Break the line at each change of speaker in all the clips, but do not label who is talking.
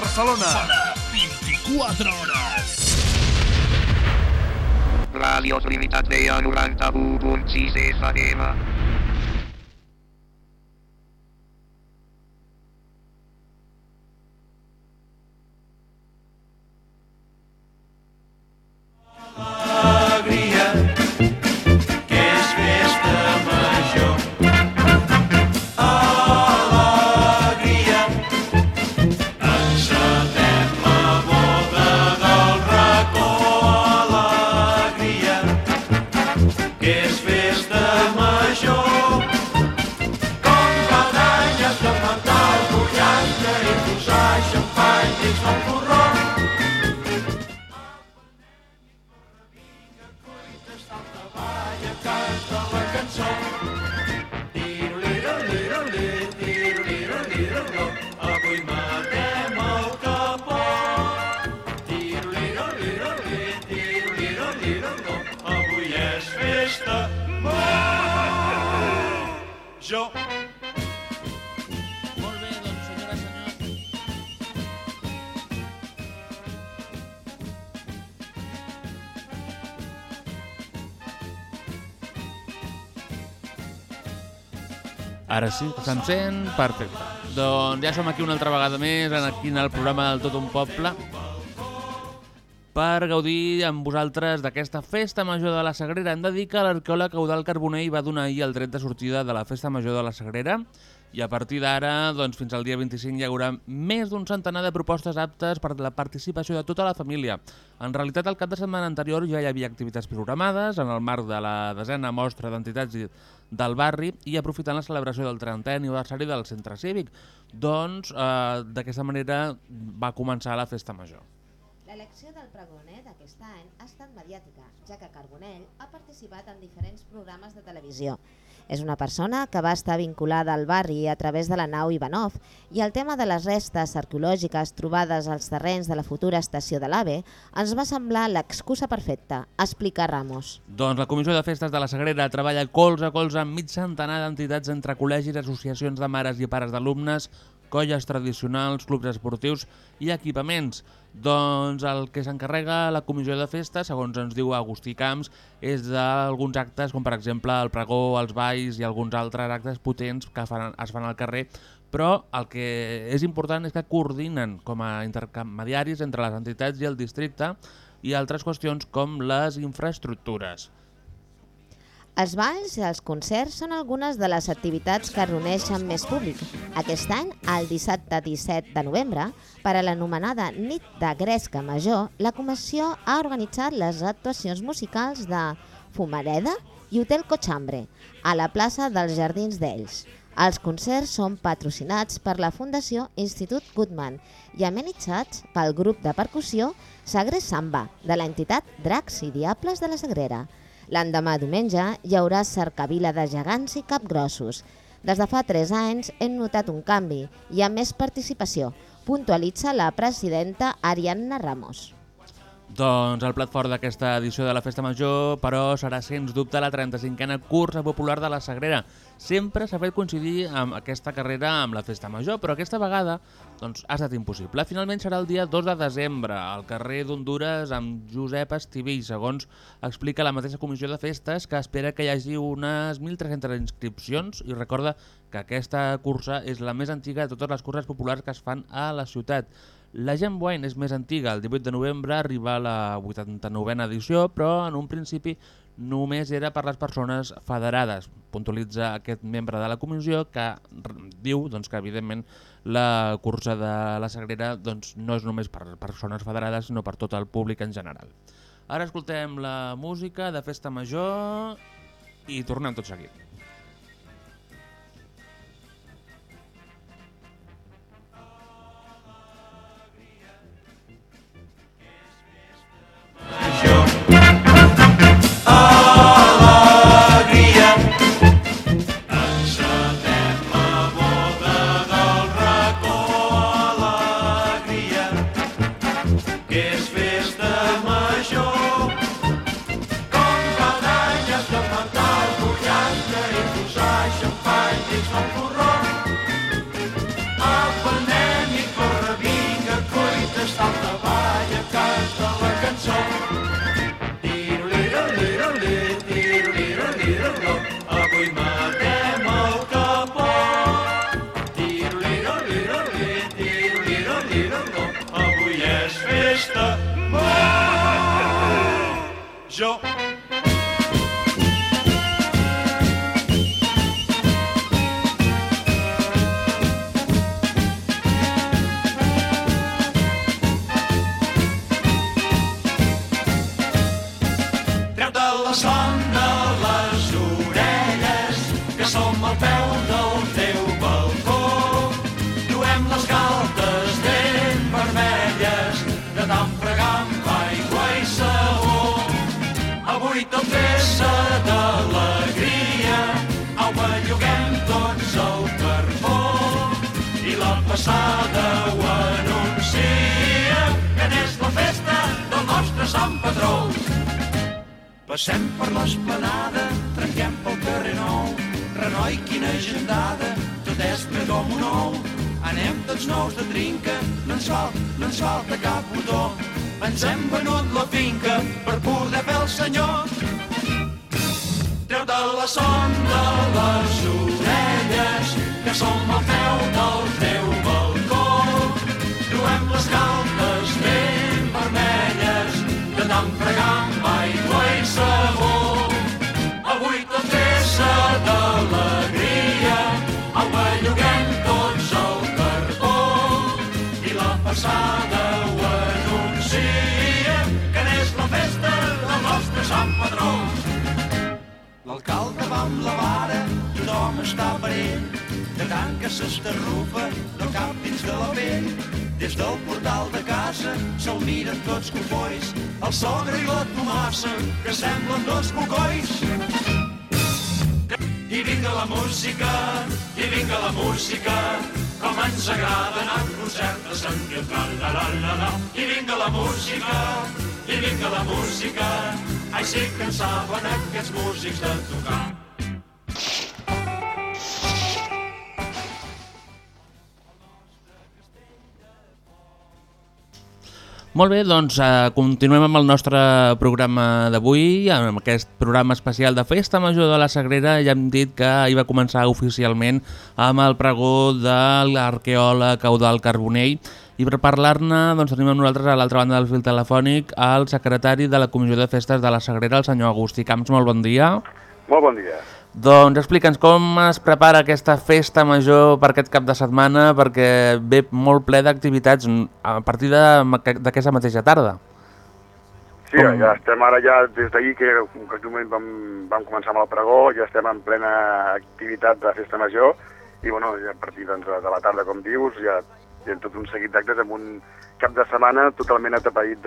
Barcelona.
Sona 24 hores.
Radio Trinitat Vella 91.6 FM.
Ara sí, se'n sent? Perfecte. Doncs ja som aquí una altra vegada més, aquí en el programa del Tot un Poble, per gaudir amb vosaltres d'aquesta festa major de la Sagrera. Hem de dir que l'arqueòleg Eudal Carbonell va donar ahir el dret de sortida de la festa major de la Sagrera i a partir d'ara, doncs, fins al dia 25, hi haurà més d'un centenar de propostes aptes per la participació de tota la família. En realitat, el cap de setmana anterior ja hi havia activitats programades en el marc de la desena mostra d'entitats del barri i aprofitant la celebració del 30è aniversari del centre cívic. Doncs, eh, d'aquesta manera va començar la festa major.
L'elecció del pregoner d'aquest any ha estat mediàtica, ja que Carbonell ha participat en diferents programes de televisió. És una persona que va estar vinculada al barri a través de la nau Ivanov i el tema de les restes arqueològiques trobades als terrenys de la futura estació de l'AVE ens va semblar l'excusa perfecta, explica Ramos.
Doncs la Comissió de Festes de la Sagrera treballa colze a colze amb mig centenar d'entitats entre col·legis, associacions de mares i pares d'alumnes, colles tradicionals, clubs esportius i equipaments. Doncs el que s'encarrega la Comissió de Festes, segons ens diu Agustí Camps, és d'alguns actes, com per exemple el pregó, els balls i alguns altres actes potents que fan, es fan al carrer, però el que és important és que coordinen com a intermediaris entre les entitats i el districte i altres qüestions com les infraestructures.
Els balls i els concerts són algunes de les activitats que reuneixen més públic. Aquest any, el dissabte 17 de novembre, per a l'anomenada Nit de Gresca Major, la Comissió ha organitzat les actuacions musicals de Fumareda i Hotel Cochambre, a la plaça dels Jardins d'Ells. Els concerts són patrocinats per la Fundació Institut Goodman i amenitzats pel grup de percussió Sagre Samba, de l'entitat Dracs i Diables de la Sagrera. L'endemà diumenge hi haurà cercavila de gegants i capgrossos. Des de fa 3 anys hem notat un canvi, hi ha més participació, puntualitza la presidenta Ariadna Ramos.
Doncs el plat fort d'aquesta edició de la Festa Major, però, serà sens dubte la 35a cursa popular de la Sagrera. Sempre s'ha fet coincidir amb aquesta carrera amb la Festa Major, però aquesta vegada doncs, ha estat impossible. Finalment serà el dia 2 de desembre, al carrer d'Honduras amb Josep Estivill, segons explica la mateixa comissió de festes, que espera que hi hagi unes 1.300 inscripcions i recorda que aquesta cursa és la més antiga de totes les curses populars que es fan a la ciutat. La Jam Wine és més antiga, el 18 de novembre arriba la 89a edició, però en un principi només era per les persones federades. Puntualitza aquest membre de la comissió que diu doncs, que evidentment la cursa de la Sagrera doncs, no és només per persones federades, sinó per tot el públic en general. Ara escoltem la música de Festa Major i tornem tot seguit.
Passem per l'esplanada, trenquem pel carrer nou. Renoi, quina agendada, tot és ple com un ou. Anem tots nous de trinca, no ens falta, no ens falta cap botó. Ens hem venut la finca per poder fer el senyor. Treu-te la son de les orelles, que som al peu del teu balcó. Truem les tot. I passada que la festa del nostre Sant Patró. L'alcalde va amb la vara, tothom està per ell, de tant que s'estarrufa del cap de la pell. Des del portal de casa se'l miren tots cofois, el sogre i la Tomassa, que semblen dos cocois. I vinga la música, i vinga la música, com ens agrada anar a concert de Sant Pietral, la la la la. I vinga la música, i vinga la música, ai sí que en saben aquests músics de tocar.
Molt bé, doncs eh, continuem amb el nostre programa d'avui, amb aquest programa especial de Festa Major de la Sagrera. Ja hem dit que hi va començar oficialment amb el pregó de l'arqueòleg Eudal Carbonell i per parlar-ne doncs, tenim amb nosaltres a l'altra banda del fil telefònic el secretari de la Comissió de Festes de la Sagrera, el senyor Agustí Camps. Molt bon dia.
Molt bon dia.
Doncs explica'ns com es prepara aquesta festa major per aquest cap de setmana, perquè ve molt ple d'activitats a partir de- d'aquesta mateixa tarda.
Sí,
Com-
ja estem ara ja des d'ahir que concretament vam, vam començar amb el pregó, ja estem en plena activitat de festa major i bueno, ja a partir doncs, de la tarda, com dius, ja hi ha tot un seguit d'actes amb un cap de setmana totalment atapeït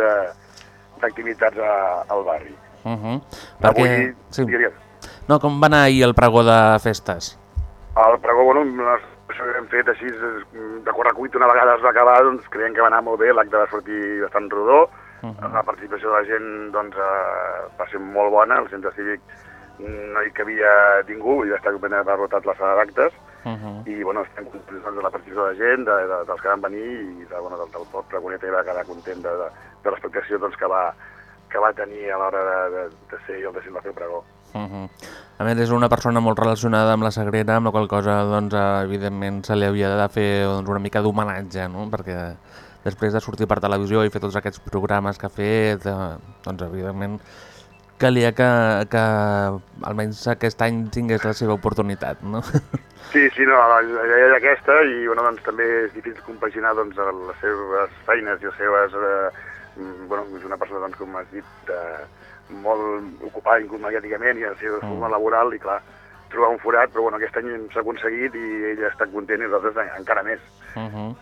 d'activitats al barri.
Uh -huh. Perquè...
Avui,
Sí.
digues,
No, com va anar ahir el pregó de festes?
el pregó, bueno, això que hem fet així de correcuit una vegada es va acabar, doncs creiem que va anar molt bé, l'acte va sortir bastant rodó,
Uh -huh.
La participació de la gent doncs, eh, va ser molt bona, el centre cívic no hi cabia ningú, ja està ben abarrotat la sala d'actes,
Uh -huh.
i bueno, estem contents doncs, de la participació de la gent, de, de, dels que van venir, i de, bueno, del, del poble Pregonet va quedar content de, de, de l'expectació doncs, que, va, que va tenir a l'hora de, de, de ser i el de ser el pregó.
Uh -huh. A més, és una persona molt relacionada amb la Sagrera, amb la qual cosa, doncs, eh, evidentment, se li havia de fer doncs, una mica d'homenatge, no? perquè després de sortir per televisió i fer tots aquests programes que ha fet, eh, doncs, evidentment, calia que, que almenys aquest any tingués la seva oportunitat, no?
Sí, sí, no, la, idea era aquesta i bueno, doncs, també és difícil compaginar doncs, les seves feines i les seves... Eh, mm, bueno, és una persona, doncs, com has dit, eh, molt ocupada inclús mediàticament i la seva
Mm.
forma laboral i clar, trobar un forat, però bueno, aquest any s'ha aconseguit i ell està content i nosaltres en- encara més.
Uh -huh.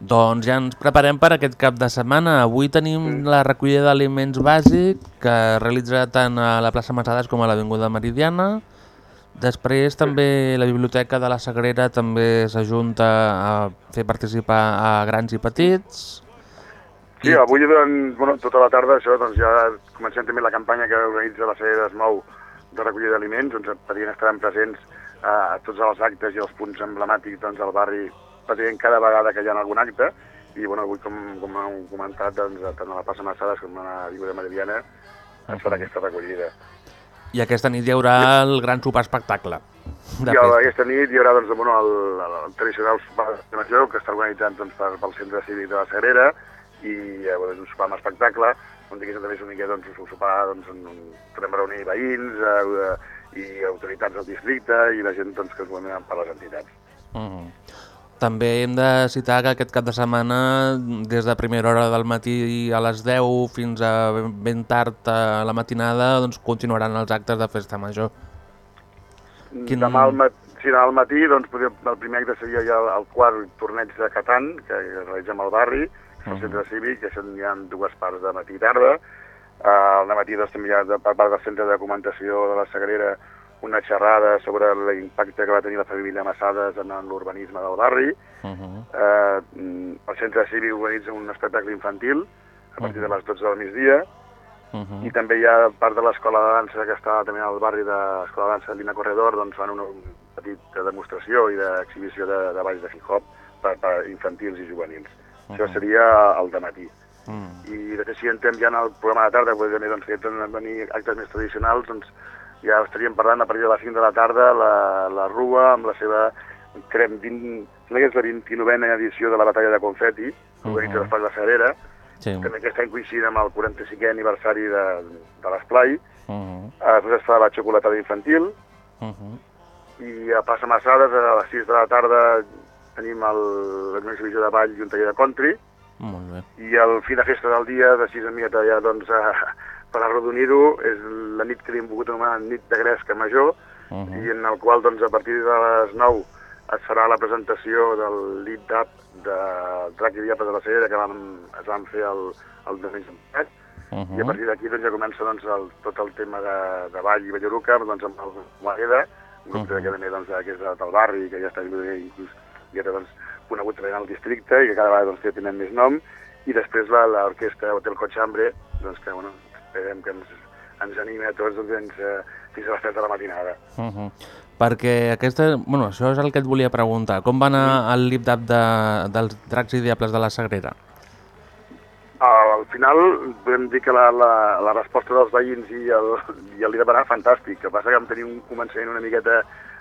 Doncs ja ens preparem per aquest cap de setmana. Avui tenim la recollida d'aliments bàsic que es realitza tant a la plaça Massades com a l'Avinguda Meridiana. Després també la Biblioteca de la Sagrera també s'ajunta a fer participar a grans i petits.
Sí, avui durant bueno, tota la tarda això, doncs ja comencem també la campanya que organitza la sèrie d'Esmou de recollida d'aliments, doncs pretén estaran presents a tots els actes i els punts emblemàtics doncs, del barri, pretén cada vegada que hi ha algun acte, i bueno, avui, com, com hem comentat, doncs, tant a la plaça Massades com a la Vigo de Meridiana, es farà aquesta recollida.
I aquesta nit hi haurà el gran sopar espectacle.
I
festa.
aquesta nit hi haurà doncs, bueno, el, el, el tradicional sopar de major que està organitzat doncs, per, pel Centre Cívic de la Sagrera i llavors un sopar amb espectacle, on diguéssim també és una mica doncs, un sopar doncs, on, podem reunir veïns eh, i autoritats del districte i la gent doncs, que es movem per les entitats.
Uh -huh. També hem de citar que aquest cap de setmana, des de primera hora del matí a les 10 fins a ben- tard a la matinada, doncs continuaran els actes de festa major. Quin-
Quin... Demà al matí, sí, demà al matí doncs, el primer acte seria ja el, quart torneig de Catan, que realitzem al barri, al centre cívic, que això hi ha dues parts de matí i tarda. Uh, al matí doncs, també hi ha de, per part del centre de documentació de la Sagrera una xerrada sobre l'impacte que va tenir la família Massades en l'urbanisme del barri.
Uh -huh.
Eh, mm, el centre cívic organitza un espectacle infantil a partir de les 12 del migdia
Uh -huh.
i també hi ha part de l'escola de dansa que està també al barri de l'escola de dansa Lina Corredor, doncs fan una petita demostració i d'exhibició de, de balls de hip-hop per, per infantils i juvenils. Això seria el de matí.
Mm.
I després si entrem ja en el programa de tarda, també doncs, que entren venir actes més tradicionals, doncs ja estaríem parlant a partir de les 5 de la tarda la, la Rua amb la seva crem, 20, sembla que és la 29a edició de la batalla de confeti, que organitza
Mhm.
l'Espai de Sagrera,
Sí.
també aquest any coincidint amb el 45è aniversari de, de l'esplai,
Uh -huh.
Després es fa la xocolatada infantil
Uh -huh.
i a Passa Massades a les 6 de la tarda tenim el- una exhibició de ball i un taller de country
Molt bé.
i el fi de festa del dia, de 6 a mieta ja doncs, eh, per arrodonir-ho, és la nit que li hem volgut anomenar nit de gresca major
Uh -huh.
i en el qual doncs, a partir de les 9 es farà la presentació del lead up de Drac i Diapes de la Cellera que vam, es van fer el, el diumenge passat
Uh
i a partir d'aquí doncs, ja comença doncs, el, tot el tema de, de ball i balleruca doncs, amb el Mogueda, un grup
Mhm.
uh -huh. també doncs, que és del barri que ja està inclús ja té doncs, conegut també en el districte i que cada vegada doncs, ja tenen més nom i després la- l'orquestra Hotel Cochambre doncs, que bueno, esperem que ens, ens animi a tots doncs, fins, eh, fins a les 3 de la matinada.
Uh -huh. Perquè aquesta... Bueno, això és el que et volia preguntar. Com va anar el lip-dap de, dels dracs i diables de la Sagrera?
Al final podem dir que la, la, la resposta dels veïns i el, i el líder va anar fantàstic. El que passa que vam tenir un començament una miqueta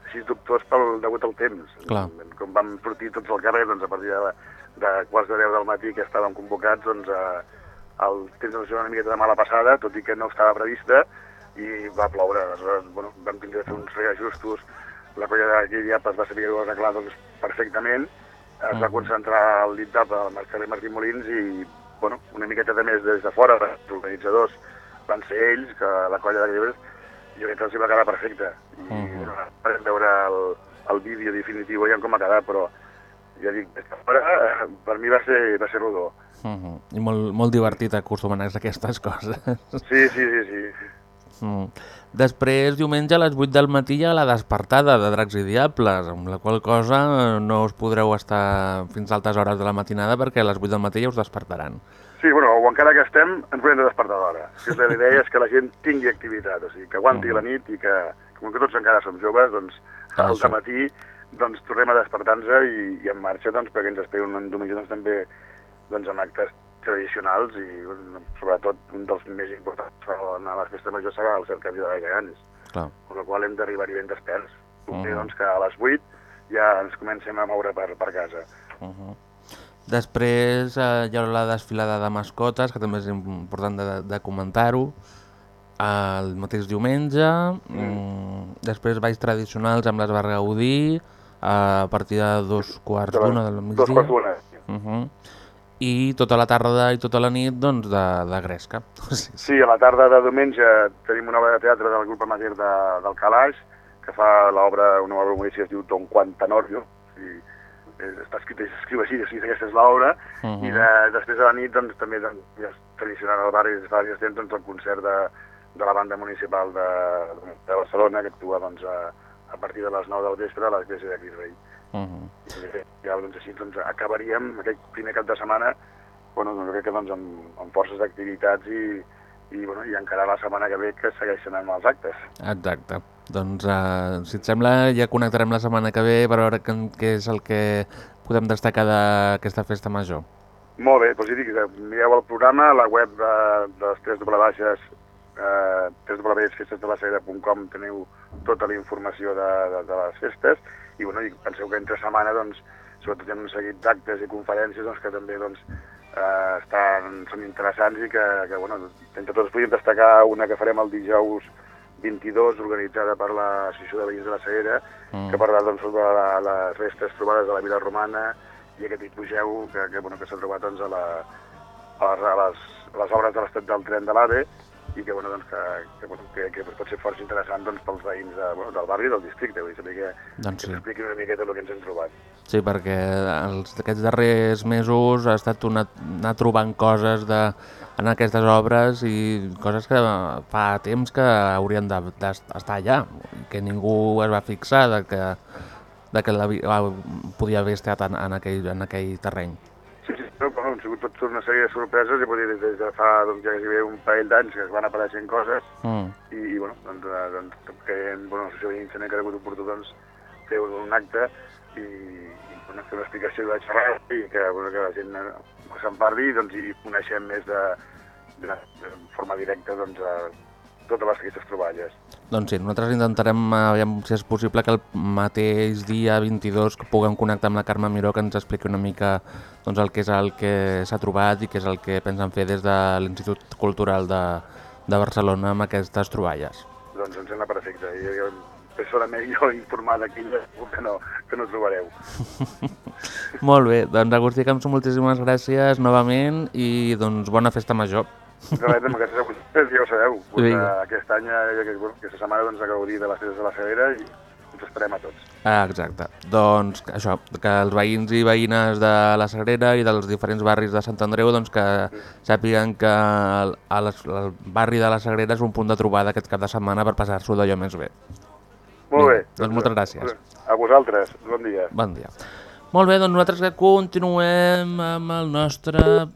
així dubtós pel, degut al temps.
Clar.
Com vam sortir tots al carrer, doncs a partir de, de quarts de 10 del matí que estàvem convocats, doncs eh, el temps ens va una miqueta de mala passada, tot i que no estava prevista, i va ploure. Aleshores, bueno, vam tindre de fer uns reajustos, la colla de Diapes va saber arreglar doncs, perfectament, es va
Mhm.
concentrar el lit tap al carrer Martí Molins i bueno, una miqueta de més des de fora, els organitzadors van ser ells, que la colla de llibres, jo crec que els hi va quedar perfecte. I uh -huh. vam veure el, el vídeo definitiu, veiem com ha quedat, però ja dic, fora, eh, per mi va ser, va ser rodó.
Uh -huh. I molt, molt divertit acostumant a aquestes coses.
Sí, sí, sí, sí.
Mm. Després, diumenge a les 8 del matí hi ha la despertada de Dracs i Diables, amb la qual cosa no us podreu estar fins a altes hores de la matinada perquè a les 8 del matí ja us despertaran.
Sí, bueno, o encara que estem, ens haurem de despertar d'hora. La idea és que la gent tingui activitat, o sigui, que aguanti
Mhm.
la nit i que, com que tots encara som joves, doncs
Ah,
al matí doncs, tornem a despertar-nos i, i en marxa doncs, perquè ens espera un diumenge doncs, també doncs, amb actes tradicionals i sobretot un dels més importants en la festa major serà el cercavi de Gallanes,
Clar.
amb la qual hem d'arribar-hi ben desperts. Convé
Mhm.
doncs, que a les 8 ja ens comencem a moure per, per casa.
Uh -huh. Després eh, hi haurà la desfilada de mascotes, que també és important de, de comentar-ho, el mateix diumenge, mm. després balls tradicionals amb l'Esbar Gaudí, a partir de dos quarts
les-
d'una del
Dos
migdia.
quarts d'una.
Uh -huh. I tota la tarda i tota la nit, doncs, de, de gresca. Sí, sí.
A la tarda de diumenge tenim una obra de teatre del grup amateur de, del Calaix, que fa l'obra, una obra humorística que es diu Don Juan Tenorio, i és, està escrit, s'escriu així, sigui, aquesta és l'obra,
Uh -huh.
i de, després de la nit doncs, també doncs, ja és tradicional al barri, des de fa diversos temps, doncs, el concert de, de la banda municipal de, de Barcelona, que actua doncs, a, a partir de les 9 del vespre a l'església de Cris Rei.
Uh -huh.
I ja doncs, així doncs, acabaríem aquest primer cap de setmana bueno, doncs, crec que doncs, amb, amb forces d'activitats i, i, bueno, i encara la setmana que ve que segueixen amb els actes.
Exacte. Doncs, uh, si et sembla, ja connectarem la setmana que ve per veure què, què és el que podem destacar d'aquesta festa major.
Molt bé, doncs dic, que mireu el programa, a la web de, de les 3 doble baixes, eh, www.festesdelasera.com teniu tota la informació de, de, de les festes i, bueno, i penseu que entre setmana, doncs, sobretot hi ha un seguit d'actes i conferències doncs, que també doncs, eh, estan, són interessants i que, que bueno, entre tots podríem destacar una que farem el dijous 22, organitzada per l'Associació de Veïns de la Sagrera,
Mm.
que parlarà doncs, sobre la, les restes trobades de la vida romana i aquest hipogeu que, que, bueno, que s'ha trobat doncs, a, la, a, les, a les obres de l'estat del tren de l'AVE i que, bueno, doncs, que, que, bueno, que, que pot ser força interessant doncs, pels veïns de, bueno, del barri i del districte, vull dir, saber que,
Doncs
que
sí.
s'expliqui una miqueta el que ens hem trobat.
Sí, perquè els, aquests darrers mesos ha estat una, anar trobant coses de, en aquestes obres i coses que fa temps que haurien d'estar de, d'estar allà, que ningú es va fixar de que, de que la, vi- ah, podia haver estat en, en, aquell, en aquell terreny.
Sí, sí, no, bueno, han sigut tot una sèrie de sorpreses i dir, des, des de fa doncs, ja gairebé un parell d'anys que es van apareixent coses
Mm.
i, i bueno, doncs, eh, doncs que bueno, l'associació veïns també que ha hagut oportú doncs, fer un, acte i, i bueno, fer una explicació de la xerrada i que, bueno, que la gent eh, se'n parli doncs, i coneixem més de, de, de forma directa doncs, a totes les aquestes troballes.
Doncs sí, nosaltres intentarem, aviam si és possible, que el mateix dia 22 que puguem connectar amb la Carme Miró que ens expliqui una mica doncs, el que és el que s'ha trobat i què és el que pensen fer des de l'Institut Cultural de, de Barcelona amb aquestes troballes.
Doncs em sembla perfecte. I, jo, personalment jo informada aquí que no, que no trobareu.
Molt bé, doncs Agustí Camps, moltíssimes gràcies novament i doncs bona festa major.
De res, amb aquestes apostes ja ho sabeu. Pues,
Vinga.
uh, aquest any, eh, aquest, aquesta setmana, doncs, a gaudir de les festes de la Sagrera i ens esperem a tots.
Ah, exacte. Doncs això, que els veïns i veïnes de la Sagrera i dels diferents barris de Sant Andreu doncs que sàpiguen que el, a les, el barri de la Sagrera és un punt de trobada aquest cap de setmana per passar-s'ho d'allò més bé.
Molt
Vinga,
bé.
doncs moltes gràcies.
A vosaltres, bon dia.
Bon dia. Molt bé, doncs nosaltres que continuem amb el nostre...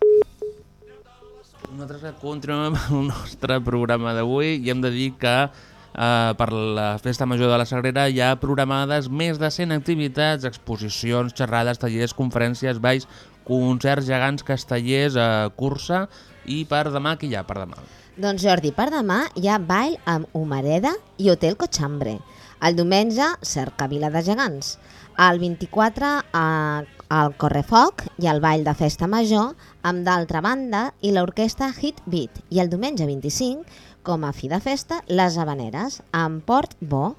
Nosaltres que continuem el nostre programa d'avui i hem de dir que eh, per la Festa Major de la Sagrera hi ha programades més de 100 activitats, exposicions, xerrades, tallers, conferències, balls, concerts gegants, castellers, eh, cursa i per demà, què hi ha per demà?
Doncs Jordi, per demà hi ha ball amb Humareda i Hotel Cochambre. El diumenge, cercavila de gegants. El 24, a, al Correfoc i el ball de festa major amb d'altra banda i l'orquestra Hit Beat. I el diumenge 25, com a fi de festa, les Habaneres amb Port Bo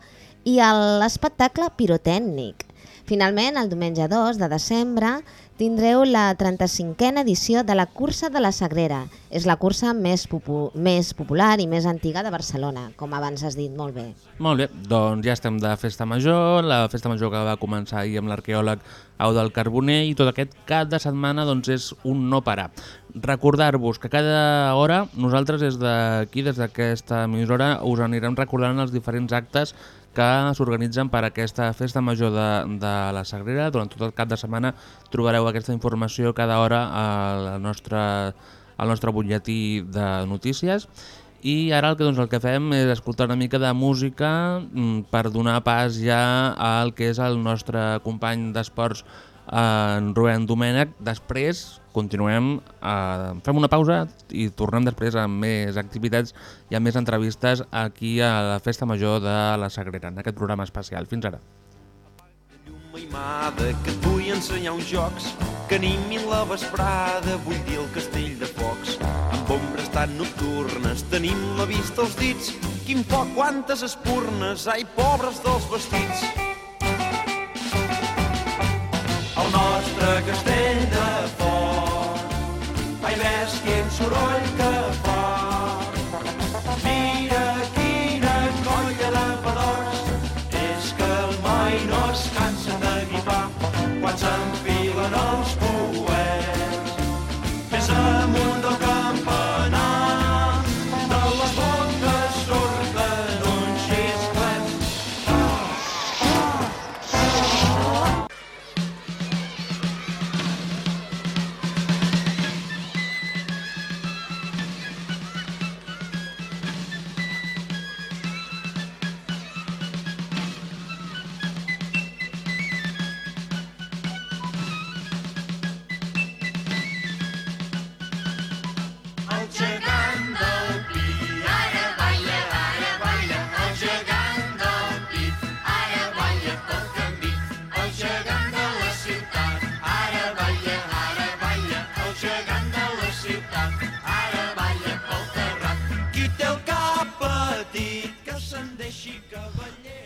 i l'espectacle pirotècnic. Finalment, el diumenge 2 de desembre, tindreu la 35a edició de la Cursa de la Sagrera. És la cursa més, popu més popular i més antiga de Barcelona, com abans has dit molt bé.
Molt bé, doncs ja estem de Festa Major, la Festa Major que va començar ahir amb l'arqueòleg Au del Carboner i tot aquest cap de setmana doncs, és un no parar. Recordar-vos que cada hora nosaltres des d'aquí, des d'aquesta emissora, us anirem recordant els diferents actes que s'organitzen per aquesta Festa Major de, de la Sagrera. Durant tot el cap de setmana trobareu aquesta informació cada hora al nostre, al nostre butlletí de notícies. I ara el que, doncs, el que fem és escoltar una mica de música mm, per donar pas ja al que és el nostre company d'esports, en Rubén Domènech. Després continuem, eh, fem una pausa i tornem després amb més activitats i amb més entrevistes aquí a la Festa Major de la Sagrera, en aquest programa especial. Fins ara.
llum aimada que et vull ensenyar uns jocs que animin la vesprada, vull dir el castell de focs. Amb ombres tan nocturnes tenim la vista als dits. Quin foc, quantes espurnes, ai, pobres dels vestits. De foc, ai, ves quin soroll que fa.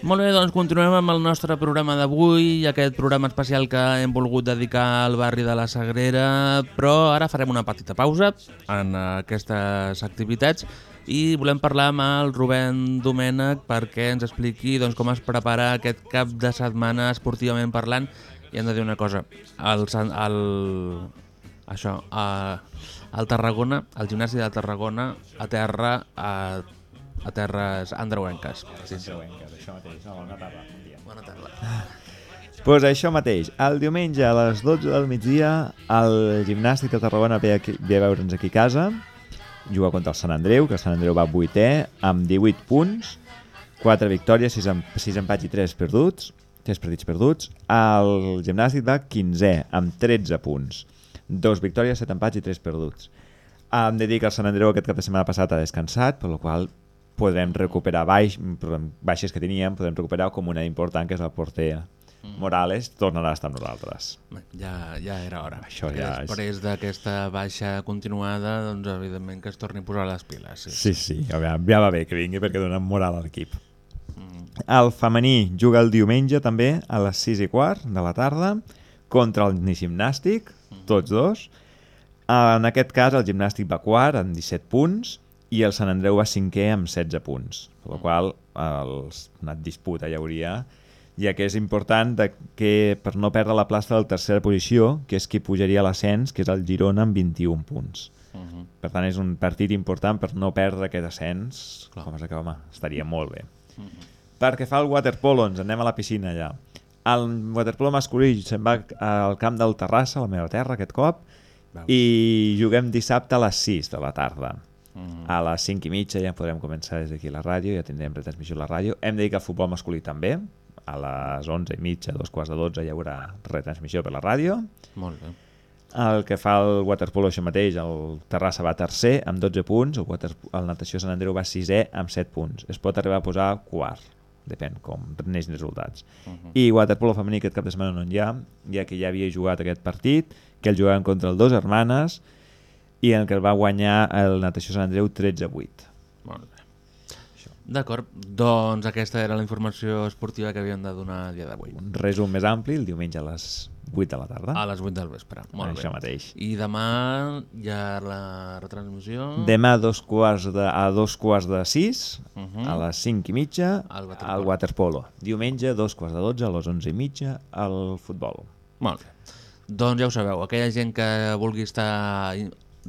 Molt bé, doncs continuem amb el nostre programa d'avui, aquest programa especial que hem volgut dedicar al barri de la Sagrera, però ara farem una petita pausa en aquestes activitats i volem parlar amb el Rubén Domènech perquè ens expliqui doncs, com es prepara aquest cap de setmana esportivament parlant. I hem de dir una cosa, el, el, això, a, al Tarragona, al gimnàs de Tarragona, a terra, a, a terres andreuenques. Sí, sí.
Això mateix, no, bona tarda. Bon dia.
Bona tarda.
Pues això mateix, el diumenge a les 12 del migdia el gimnàstic de Tarragona ve, aquí, ve a veure'ns aquí a casa, juga contra el Sant Andreu, que el Sant Andreu va 8è, amb 18 punts, 4 victòries, 6, em, 6 empats i 3 perduts, 3 partits perduts. El gimnàstic va 15è, amb 13 punts, 2 victòries, 7 empats i 3 perduts. Hem de dir que el Sant Andreu aquest cap de setmana passat ha descansat, per la qual podrem recuperar baix, baixes que teníem, podem recuperar com una important que és el porter Morales, tornarà a estar amb nosaltres.
Ja, ja era hora.
Això ja és-
Després d'aquesta baixa continuada, doncs evidentment que es torni a posar les piles. Sí.
Sí, sí, va, ja va bé que vingui perquè dona moral a l'equip. El femení juga el diumenge també a les 6 i quart de la tarda contra el gimnàstic, tots dos. En aquest cas el gimnàstic va quart amb 17 punts i el Sant Andreu va cinquè amb 16 punts, per la qual els, una disputa hi hauria ja que és important de que per no perdre la plaça de la tercera posició, que és qui pujaria a l'ascens, que és el Girona amb 21 punts.
Uh -huh.
Per tant, és un partit important per no perdre aquest ascens.
Clar.
Com és que, home, estaria molt bé. Perquè fa el waterpolo, ens anem a la piscina ja. El waterpolo masculí se'n va al camp del Terrassa, la meva terra, aquest cop, i juguem dissabte a les 6 de la tarda.
Mhm.
A les 5 i mitja ja podrem començar des d'aquí la ràdio, ja tindrem retransmissió a la ràdio. Hem de dir que el futbol masculí també, a les 11 i mitja, dos quarts de 12 hi haurà retransmissió per la ràdio.
Molt bé.
El que fa el waterpolo això mateix, el Terrassa va tercer amb 12 punts, el, water, el natació Sant Andreu va sisè amb 7 punts. Es pot arribar a posar quart, depèn com neixin els resultats. Uh -huh. I waterpolo femení aquest cap de setmana no hi ha, ja que ja havia jugat aquest partit, que el jugaven contra el Dos Hermanes, i en el que el va guanyar el natació Sant Andreu 13 a 8.
Molt bé. D'acord, doncs aquesta era la informació esportiva que havíem de donar a dia d'avui.
Un resum més ampli, el diumenge a les 8 de la tarda.
A les 8 del vespre. Molt
Això
bé.
mateix.
I demà hi ha la retransmissió...
Demà a dos quarts de, a dos quarts de sis,
Uh -huh.
a les 5 i mitja,
Al waterpolo.
al waterpolo. Diumenge, dos quarts de 12, a les 11 i mitja, al futbol.
Molt bé. Doncs ja ho sabeu, aquella gent que vulgui estar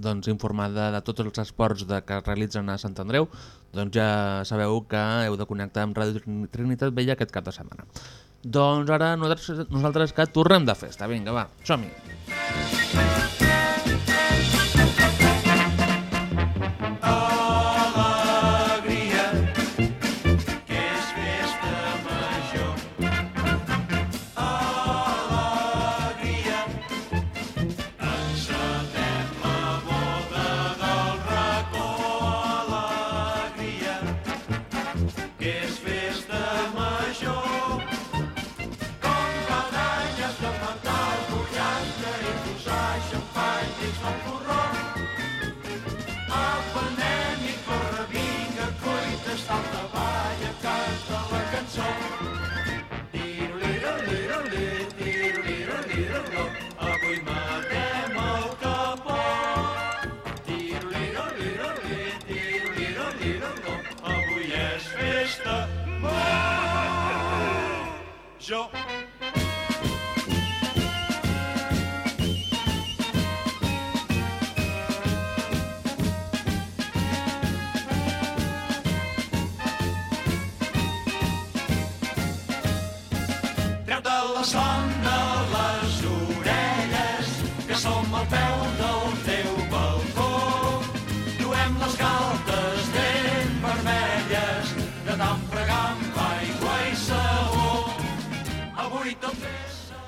doncs, informada de tots els esports de, que es realitzen a Sant Andreu, doncs ja sabeu que heu de connectar amb Ràdio Trin- Trinitat Vella aquest cap de setmana. Doncs ara nosaltres, nosaltres que tornem de festa. Vinga, va, som-hi.
Posar xampany dins del porró. Aprenem i corre, vinga, cuita, salta, balla, canta la cançó. Tiro-liro-liro-li, tiro-liro-liro-lo, avui matem el capó. Tiro-liro-liro-li, tiro-liro-liro-lo, avui és festa major. Treu-te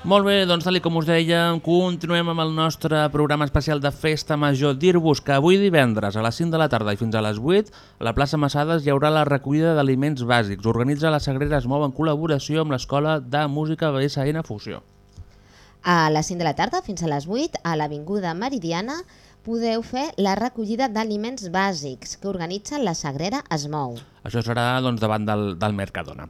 Molt bé, doncs tal com us dèiem, continuem amb el nostre programa especial de Festa Major. Dir-vos que avui divendres a les 5 de la tarda i fins a les 8 a la plaça Massades hi haurà la recollida d'aliments bàsics. Organitza la Sagrera es mou en col·laboració amb l'Escola de Música BSN Fusió.
A les 5 de la tarda fins a les 8, a l'Avinguda Meridiana, podeu fer la recollida d'aliments bàsics que organitza la Sagrera Es Mou.
Això serà doncs, davant del, del Mercadona.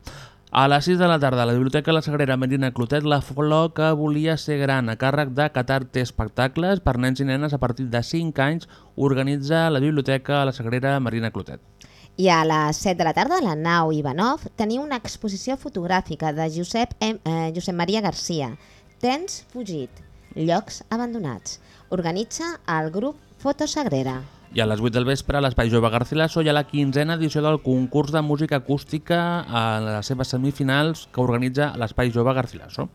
A les 6 de la tarda, a la Biblioteca La Sagrera Marina Clotet, la flor que volia ser gran, a càrrec de Qatar té espectacles per nens i nenes a partir de 5 anys, organitza la Biblioteca La Sagrera Marina Clotet.
I a les 7 de la tarda, a la nau Ivanov, teniu una exposició fotogràfica de Josep, M, eh, Josep Maria Garcia, Tens fugit, llocs abandonats. Organitza el grup Fotosagrera.
I a les 8 del vespre, a l'Espai Jove Garcilaso hi ha la quinzena edició del concurs de música acústica a les seves semifinals que organitza l'Espai Jove Garcilaso.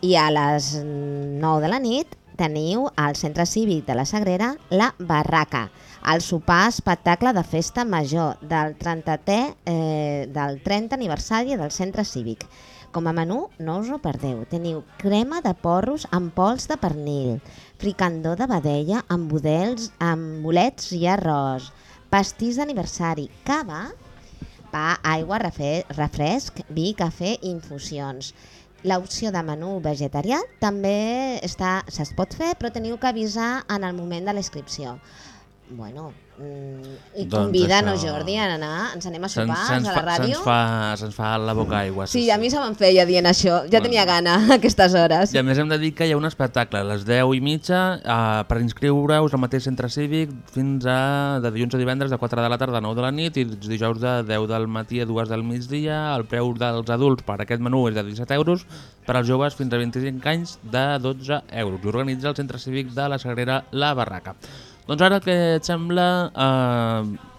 I a les 9 de la nit teniu al Centre Cívic de la Sagrera la Barraca, el sopar espectacle de festa major del 30è eh, del 30 aniversari del Centre Cívic. Com a menú, no us ho perdeu. Teniu crema de porros amb pols de pernil, fricandó de vedella amb, budels, amb bolets i arròs, pastís d'aniversari, cava, pa, aigua, refresc, vi, cafè i infusions. L'opció de menú vegetarià també està, es pot fer, però teniu que avisar en el moment de la inscripció. Bueno, mm, i
Doncs
convida-nos,
això.
Jordi, a anar, ens anem a sopar a la ràdio.
se'ns fa, se'ns fa la boca aigua.
Sí, a mi se me'n feia dient això. Ja
Bueno.
tenia gana a aquestes hores.
I a més hem de dir que hi ha un espectacle a les 10 i mitja eh, per inscriure-us al mateix centre cívic fins a de dilluns a divendres de 4 de la tarda a 9 de la nit i dijous de 10 del matí a 2 del migdia. El preu dels adults per aquest menú és de 17 euros, per als joves fins a 25 anys de 12 euros. I organitza el centre cívic de la Sagrera La Barraca. Doncs ara què et sembla... Eh,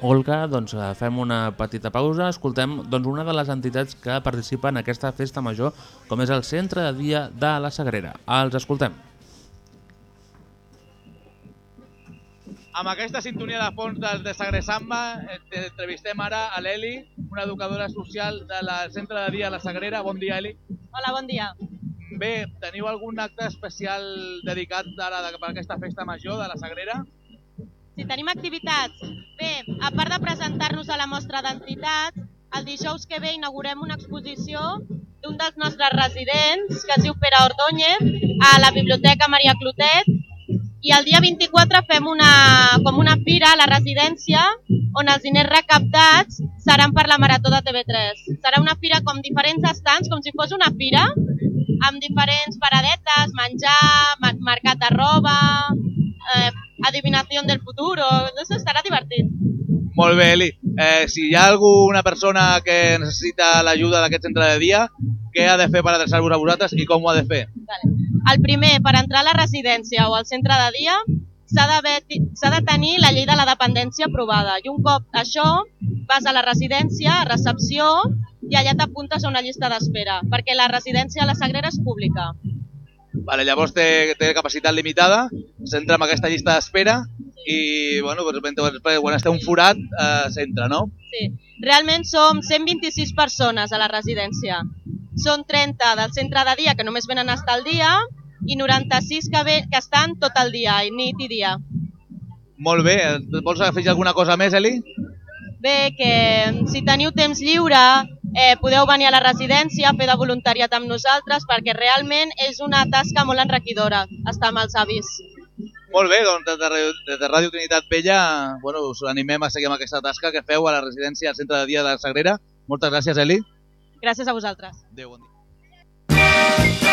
Olga, doncs eh, fem una petita pausa, escoltem doncs, una de les entitats que participa en aquesta festa major, com és el Centre de Dia de la Sagrera. Els escoltem.
Amb aquesta sintonia de fons del de Sagre Samba, entrevistem ara a l'Eli, una educadora social del Centre de Dia de la Sagrera. Bon dia, Eli.
Hola, bon dia.
Bé, teniu algun acte especial dedicat ara de- per aquesta festa major de la Sagrera?
Si tenim activitats, bé, a part de presentar-nos a la mostra d'entitats, el dijous que ve inaugurem una exposició d'un dels nostres residents, que es diu Pere Ordóñez, a la Biblioteca Maria Clotet, i el dia 24 fem una, com una fira a la residència on els diners recaptats seran per la Marató de TV3. Serà una fira com diferents estants, com si fos una fira, amb diferents paradetes, menjar, mercat de roba, eh, adivinació del futuro, no sé, estarà divertit.
Molt bé, Eli. Eh, si hi ha alguna persona que necessita l'ajuda d'aquest centre de dia, què ha de fer per adreçar-vos a vosaltres i com ho ha de fer?
Vale. El primer, per entrar a la residència o al centre de dia, s'ha de tenir la llei de la dependència aprovada. I un cop això, vas a la residència, a recepció, i allà t'apuntes a una llista d'espera, perquè la residència a la Sagrera és pública.
Vale, llavors té, té capacitat limitada, s'entra amb aquesta llista d'espera i bueno, doncs, mentre, quan està un forat eh, s'entra, no?
Sí. Realment som 126 persones a la residència. Són 30 del centre de dia, que només venen a estar al dia, i 96 que, ve, que estan tot el dia, i nit i dia.
Molt bé, vols afegir alguna cosa més, Eli?
Bé, que si teniu temps lliure eh, podeu venir a la residència, fer de voluntariat amb nosaltres, perquè realment és una tasca molt enriquidora estar amb els avis.
Molt bé, doncs des de, Ràdio- des de Ràdio Trinitat Vella bueno, us animem a seguir amb aquesta tasca que feu a la residència al centre de dia de Sagrera. Moltes gràcies, Eli.
Gràcies a vosaltres.
Adéu, bon dia.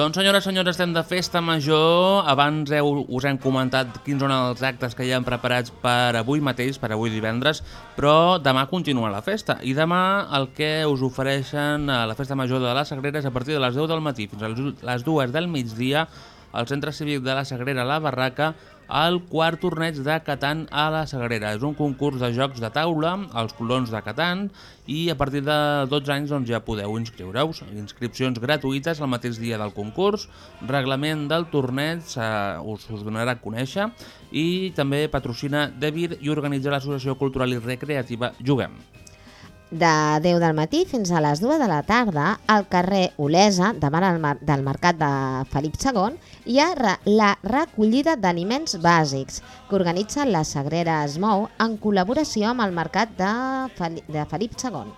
Doncs senyores, senyors, estem de festa major. Abans heu, us hem comentat quins són els actes que hi ha preparats per avui mateix, per avui divendres, però demà continua la festa. I demà el que us ofereixen a la festa major de la Sagrera és a partir de les 10 del matí fins a les 2 del migdia al Centre Cívic de la Sagrera La Barraca el quart torneig de Catan a la Sagrera. És un concurs de jocs de taula, els colons de Catan, i a partir de 12 anys doncs, ja podeu inscriure-us. Inscripcions gratuïtes el mateix dia del concurs, reglament del torneig eh, us, us donarà a conèixer, i també patrocina David i organitza l'Associació Cultural i Recreativa Juguem.
De 10 del matí fins a les 2 de la tarda, al carrer Olesa, davant mar del Mercat de Felip II, hi ha la recollida d'aliments bàsics que organitza la Sagrera Es Mou en col·laboració amb el Mercat de, Fel de Felip II.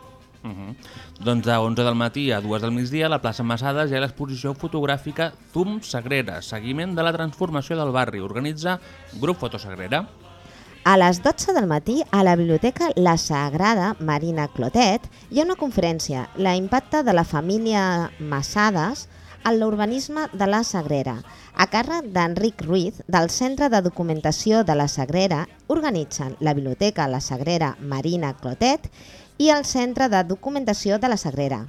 Uh -huh. Doncs de 11 del matí a 2 del migdia a la plaça Massades hi ha l'exposició fotogràfica Zoom Sagrera, seguiment de la transformació del barri. Organitza Grup Fotosagrera.
A les 12 del matí, a la Biblioteca La Sagrada Marina Clotet, hi ha una conferència, la impacte de la família Massades en l'urbanisme de la Sagrera. A càrrec d'Enric Ruiz, del Centre de Documentació de la Sagrera, organitzen la Biblioteca La Sagrera Marina Clotet i el Centre de Documentació de la Sagrera.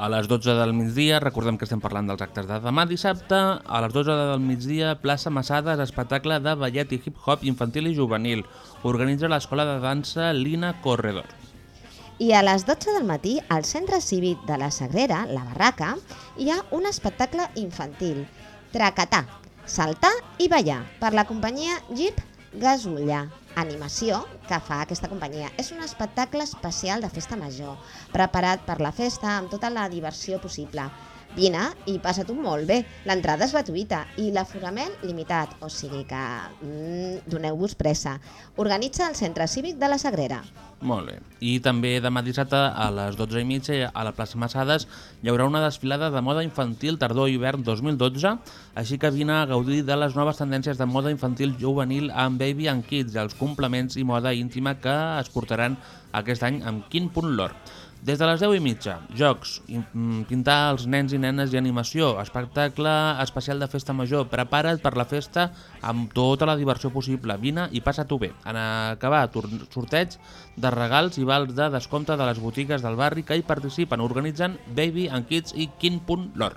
A les 12 del migdia, recordem que estem parlant dels actes de demà dissabte, a les 12 del migdia, plaça Massades, espectacle de ballet i hip-hop infantil i juvenil. Organitza l'escola de dansa Lina Corredor.
I a les 12 del matí, al Centre Cívic de la Sagrera, la Barraca, hi ha un espectacle infantil, Tracatà, saltar i ballar, per la companyia Jeep Gasulla. Animació que fa aquesta companyia. És un espectacle especial de festa major, preparat per la festa amb tota la diversió possible. Vine i passa-t'ho molt bé. L'entrada és gratuïta i l'aforament limitat, o sigui que mm, doneu-vos pressa. Organitza el Centre Cívic de la Sagrera.
Molt bé. I també demà dissabte a les 12 i mitja a la plaça Massades hi haurà una desfilada de moda infantil tardor-hivern 2012, així que vine a gaudir de les noves tendències de moda infantil juvenil amb Baby and Kids els complements i moda íntima que es portaran aquest any amb Quin Punt L'Or. Des de les 10 i mitja, jocs, mm, pintar els nens i nenes i animació, espectacle especial de festa major, prepara't per la festa amb tota la diversió possible, vine i passa-t'ho bé. En acabar, sorteig de regals i vals de descompte de les botigues del barri que hi participen, organitzen Baby and Kids i Quin Punt L'Or.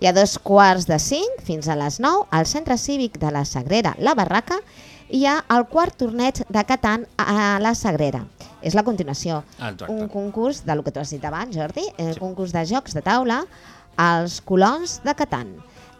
I a dos quarts de cinc, fins a les 9, al Centre Cívic de la Sagrera, la Barraca, hi ha el quart torneig de Catan a la Sagrera. És la continuació.
Exacte.
Un concurs, de lo que tu has dit abans, Jordi, eh, concurs de jocs de taula als colons de Catan.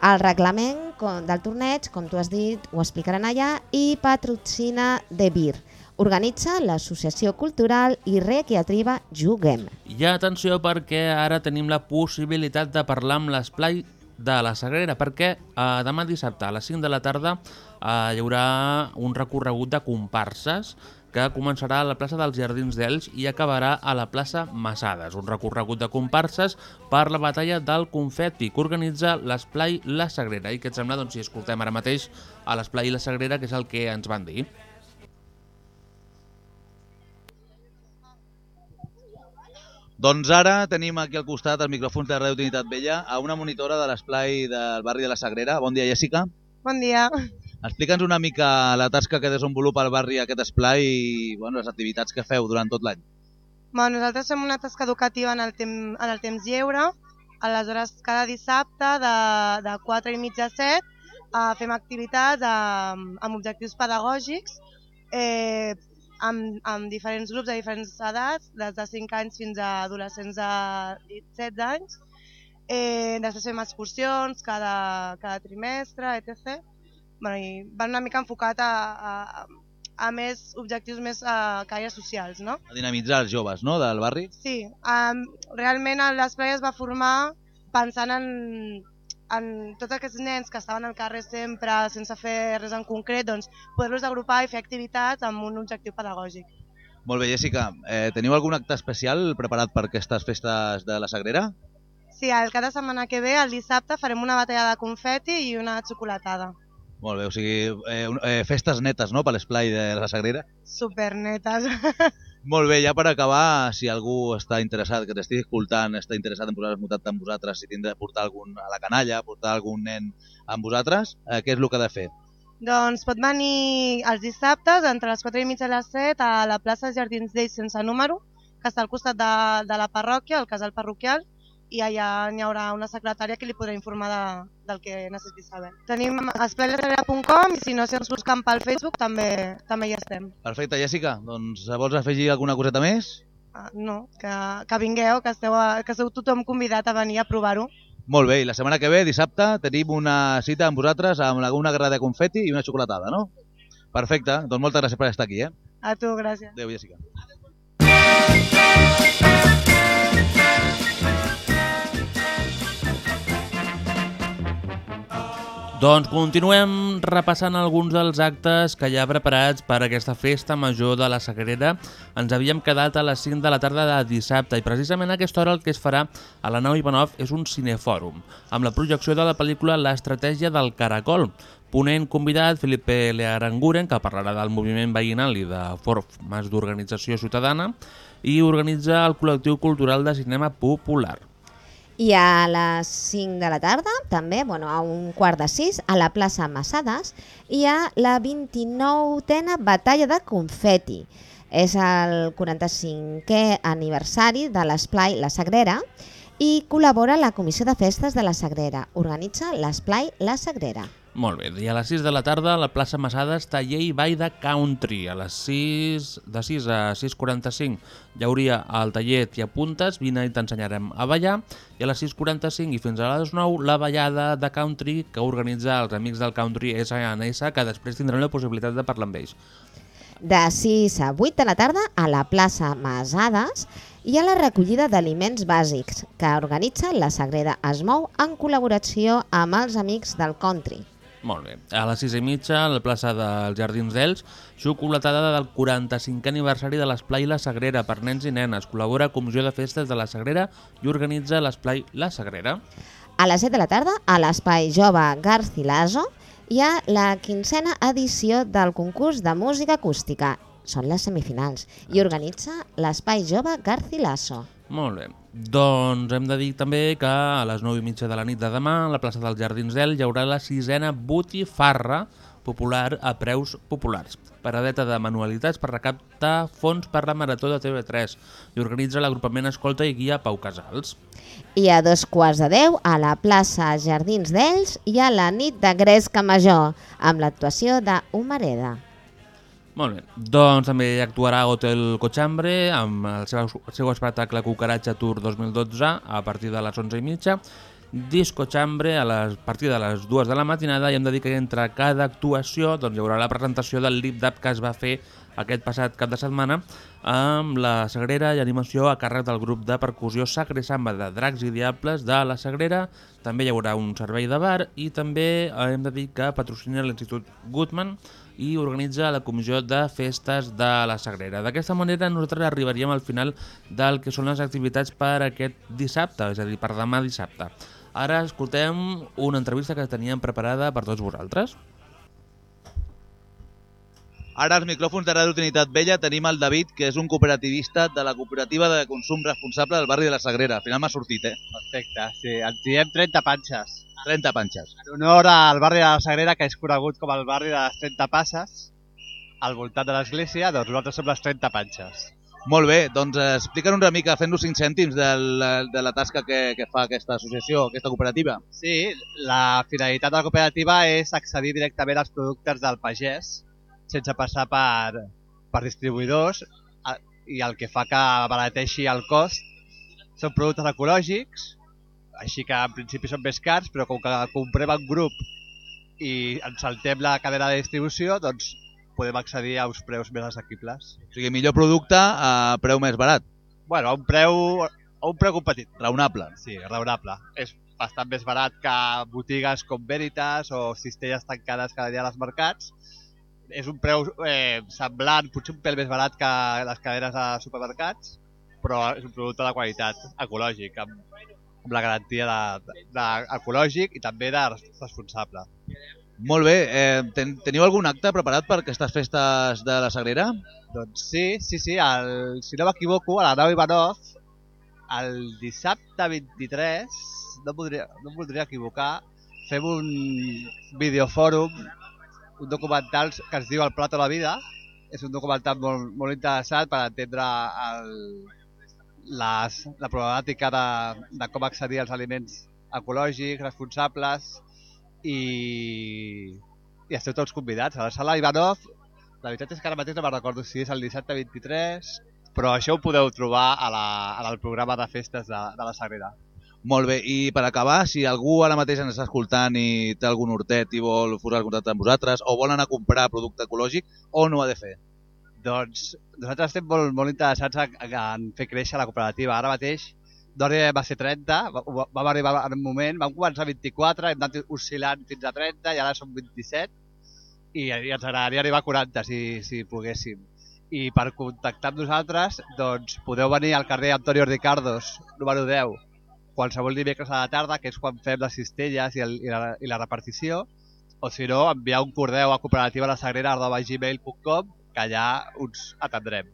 El reglament del torneig, com tu has dit, ho explicaran allà i patrocina De Vir. Organitza l'Associació Cultural i Recreativa Juguem.
I atenció perquè ara tenim la possibilitat de parlar amb l'esplai de la Sagrera, perquè eh, demà dissabte a les 5 de la tarda eh, hi haurà un recorregut de comparses que començarà a la plaça dels Jardins d'Elx i acabarà a la plaça Massades. Un recorregut de comparses per la batalla del confeti que organitza l'esplai La Sagrera. I què et sembla doncs, si escoltem ara mateix a l'esplai La Sagrera, que és el que ens van dir?
Doncs ara tenim aquí al costat els micròfons de Ràdio Trinitat Vella a una monitora de l'esplai del barri de la Sagrera. Bon dia, Jessica.
Bon dia.
Explica'ns una mica la tasca que desenvolupa el barri aquest esplai i bueno, les activitats que feu durant tot l'any.
Bueno, nosaltres fem una tasca educativa en el, tem en el temps lleure. Aleshores, cada dissabte de, de 4 i mitja a 7 eh, fem activitats amb, amb objectius pedagògics eh, amb, amb diferents grups de diferents edats, des de 5 anys fins a adolescents de 17 anys. Eh, després fem excursions cada, cada trimestre, etc. Bueno, i van una mica enfocat a, a, a més objectius més a caire socials, no?
A dinamitzar els joves no, del barri.
Sí, um, realment l'esplai es va formar pensant en, en tots aquests nens que estaven al carrer sempre sense fer res en concret, doncs poder-los agrupar i fer activitats amb un objectiu pedagògic.
Molt bé, Jessica. Eh, teniu algun acte especial preparat per aquestes festes de la Sagrera?
Sí, el cada setmana que ve, el dissabte, farem una batalla de confeti i una xocolatada.
Molt bé, o sigui, eh, un- eh, festes netes no, per l'esplai de la Sagrera.
Supernetes.
Molt bé, ja per acabar, si algú està interessat, que t'estigui escoltant, està interessat en posar-se en contacte amb vosaltres, si tindrà portar algun a la canalla, portar algun nen amb vosaltres, eh, què és el que ha de fer?
Doncs pot venir els dissabtes entre les 4 i mitja i les 7 a la plaça Jardins d'Ells sense número, que està al costat de, de la parròquia, el casal parroquial, i allà hi haurà una secretària que li podrà informar de, del que necessiti saber. Tenim esplailasagrera.com i si no, si ens busquen pel Facebook també, també hi estem.
Perfecte, Jessica. Doncs vols afegir alguna coseta més?
Ah, No, que, que vingueu, que esteu, a- que esteu tothom convidat a venir a provar-ho.
Molt bé, i la setmana que ve, dissabte, tenim una cita amb vosaltres amb una grada de confeti i una xocolatada, no? Perfecte, doncs moltes gràcies per estar aquí, eh?
A tu, gràcies.
Adéu, Jessica.
Doncs continuem repassant alguns dels actes que hi ha preparats per aquesta festa major de la Sagrera. Ens havíem quedat a les 5 de la tarda de dissabte i precisament a aquesta hora el que es farà a la nau Ivanov és un cinefòrum, amb la projecció de la pel·lícula L'estratègia del caracol. Ponent convidat, Felipe Learanguren, que parlarà del moviment veïnal i de formes d'organització ciutadana, i organitza el col·lectiu cultural de cinema popular.
I a les 5 de la tarda, també, bueno, a un quart de 6, a la plaça Massades, hi ha la 29a Batalla de Confeti. És el 45è aniversari de l'Esplai La Sagrera i col·labora la Comissió de Festes de la Sagrera. Organitza l'Esplai La Sagrera.
Molt bé, i a les 6 de la tarda a la plaça Massades taller i ball de country. A les 6, de 6 a 6.45 hi hauria el taller T'hi apuntes, vine i t'ensenyarem a ballar. I a les 6.45 i fins a les 9 la ballada de country que organitza els amics del country SNS que després tindran la possibilitat de parlar amb ells.
De 6 a 8 de la tarda a la plaça Masades hi ha la recollida d'aliments bàsics que organitza la Sagrera Es Mou en col·laboració amb els amics del country.
Molt bé. A les 6 i mitja, a la plaça dels Jardins d'Els, xocolatada del 45 aniversari de l'Esplai La Sagrera per nens i nenes. Col·labora Comissió de Festes de la Sagrera i organitza l'Esplai La Sagrera.
A les 7 de la tarda, a l'Espai Jove Garcilaso, hi ha la quinzena edició del concurs de música acústica. Són les semifinals i organitza l'Espai Jove Garcilaso.
Molt bé. Doncs hem de dir també que a les 9 i mitja de la nit de demà, a la plaça dels Jardins d'El, hi haurà la sisena botifarra popular a preus populars. Paradeta de manualitats per recaptar fons per la Marató de TV3 i organitza l'agrupament Escolta i Guia Pau Casals.
I a dos quarts de deu, a la plaça Jardins d'Ells, hi ha la nit de Gresca Major, amb l'actuació de Humareda.
Molt bé. Doncs també actuarà Hotel Cochambre amb el seu, el seu espectacle Cucaratxa Tour 2012 a partir de les 11 i mitja. Disco Chambre a, les, a partir de les 2 de la matinada i hem de dir que entre cada actuació doncs, hi haurà la presentació del Lip Dab que es va fer aquest passat cap de setmana amb la Sagrera i animació a càrrec del grup de percussió Sacre Samba de Dracs i Diables de la Sagrera. També hi haurà un servei de bar i també hem de dir que patrocina l'Institut Goodman i organitza la Comissió de Festes de la Sagrera. D'aquesta manera nosaltres arribaríem al final del que són les activitats per aquest dissabte, és a dir, per demà dissabte. Ara escoltem una entrevista que teníem preparada per tots vosaltres.
Ara als micròfons de Ràdio Trinitat Vella tenim el David, que és un cooperativista de la cooperativa de consum responsable del barri de la Sagrera. Al final m'ha sortit, eh?
Perfecte, sí. Ens diem 30 panxes.
30 panxes.
En honor al barri de la Sagrera, que és conegut com el barri de les 30 passes, al voltant de l'església, doncs nosaltres som les 30 panxes.
Molt bé, doncs eh, explica'ns una mica, fent-nos 5 cèntims del, de la tasca que, que fa aquesta associació, aquesta cooperativa.
Sí, la finalitat de la cooperativa és accedir directament als productes del pagès sense passar per, per distribuïdors i el que fa que abarateixi el cost són productes ecològics, així que en principi són més cars, però com que comprem en grup i ens saltem la cadena de distribució, doncs podem accedir a uns preus més assequibles.
O sigui, millor producte a preu més barat.
Bueno, a un preu, a un preu competitiu.
Raonable.
Sí, raonable. És bastant més barat que botigues com Veritas o cistelles tancades cada dia als mercats. És un preu eh, semblant, potser un pèl més barat que les cadenes de supermercats, però és un producte de qualitat ecològic, amb, amb la garantia de, de, de ecològic i també de res- responsable.
Molt bé, eh, ten, teniu algun acte preparat per aquestes festes de la Sagrera?
Doncs sí, sí, sí, el, si no m'equivoco, a la nau Ivanov, el dissabte 23, no em voldria, no em voldria equivocar, fem un videofòrum, un documental que es diu El plat de la vida. És un documental molt, molt interessant per entendre el, les, la problemàtica de, de com accedir als aliments ecològics, responsables i, i esteu tots convidats. A la sala Ivanov la veritat és que ara mateix no me'n recordo si és el dissabte 23, però això ho podeu trobar a la, a el programa de festes de, de la Sagrera.
Molt bé, i per acabar, si algú ara mateix ens està escoltant i té algun hortet i vol posar el contacte amb vosaltres o vol anar a comprar producte ecològic, on ho ha de fer?
Doncs nosaltres estem molt, molt interessats en, en fer créixer la cooperativa. Ara mateix no arribem a ser 30, va- va- vam arribar en un moment, vam començar a 24, hem anat oscil·lant fins a 30 i ara som 27 i, i ens agradaria arribar a 40 si, si poguéssim. I per contactar amb nosaltres, doncs podeu venir al carrer Antonio Ricardos, número 10, qualsevol dimecres a la tarda, que és quan fem les cistelles i, el, i, la, i la repartició, o si no, enviar un correu a cooperativa la que allà us atendrem.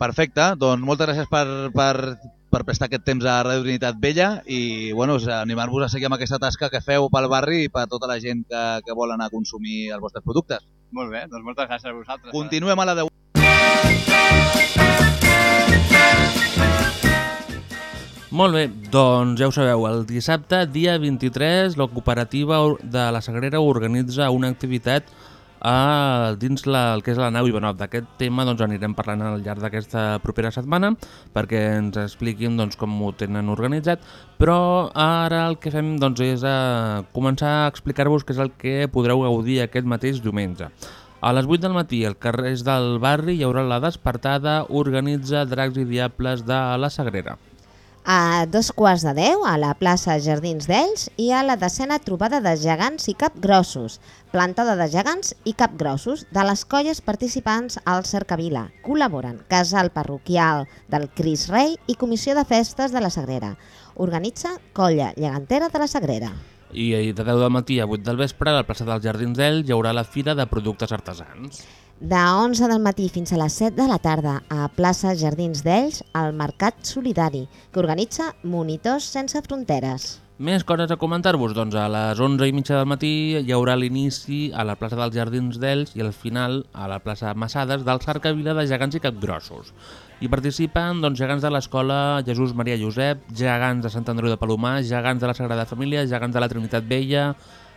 Perfecte, doncs moltes gràcies per, per, per prestar aquest temps a Radio Trinitat Vella i bueno, animar-vos a seguir amb aquesta tasca que feu pel barri i per tota la gent que, que vol anar a consumir els vostres productes.
Molt bé, doncs moltes gràcies a vosaltres.
Continuem a la de...
Molt bé, doncs ja ho sabeu, el dissabte, dia 23, la cooperativa de la Sagrera organitza una activitat a, dins la, el que és la nau Ivanov. D'aquest tema doncs, anirem parlant al llarg d'aquesta propera setmana perquè ens expliquin doncs, com ho tenen organitzat, però ara el que fem doncs, és a començar a explicar-vos què és el que podreu gaudir aquest mateix diumenge. A les 8 del matí, al carrers del barri hi haurà la despertada Organitza Dracs i Diables de la Sagrera.
A dos quarts de deu, a la plaça Jardins d'Ells, hi ha la decena trobada de gegants i capgrossos, plantada de gegants i capgrossos de les colles participants al Cercavila. Col·laboren Casal Parroquial del Cris Rei i Comissió de Festes de la Sagrera. Organitza Colla Llegantera de la Sagrera.
I de 10 del matí a 8 del vespre, a la plaça dels Jardins d'Ells, hi haurà la Fira de Productes Artesans.
De 11 del matí fins a les 7 de la tarda a plaça Jardins d'Ells, al Mercat Solidari, que organitza Monitors Sense Fronteres.
Més coses a comentar-vos, doncs a les 11 i mitja del matí hi haurà l'inici a la plaça dels Jardins d'Ells i al final a la plaça Massades del Cercavila de Gegants i Capgrossos. Hi participen doncs, gegants de l'escola Jesús Maria Josep, gegants de Sant Andreu de Palomar, gegants de la Sagrada Família, gegants de la Trinitat Vella,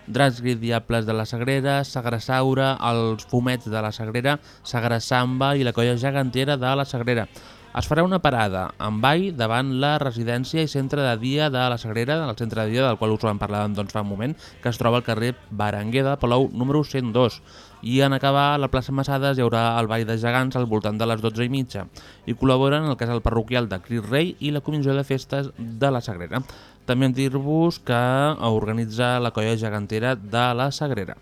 Dracs i Diables de la Sagrera, Sagrasaura, els Fumets de la Sagrera, Sagrasamba i la colla gegantera de la Sagrera. Es farà una parada en ball davant la residència i centre de dia de la Sagrera, el centre de dia del qual us vam parlar doncs, fa un moment, que es troba al carrer Baranguer de Palou número 102. I en acabar a la plaça Massades hi haurà el ball de gegants al voltant de les 12 i mitja. I col·laboren el casal parroquial de Cris Rei i la comissió de festes de la Sagrera. També dir-vos que organitza la colla gegantera de la Sagrera.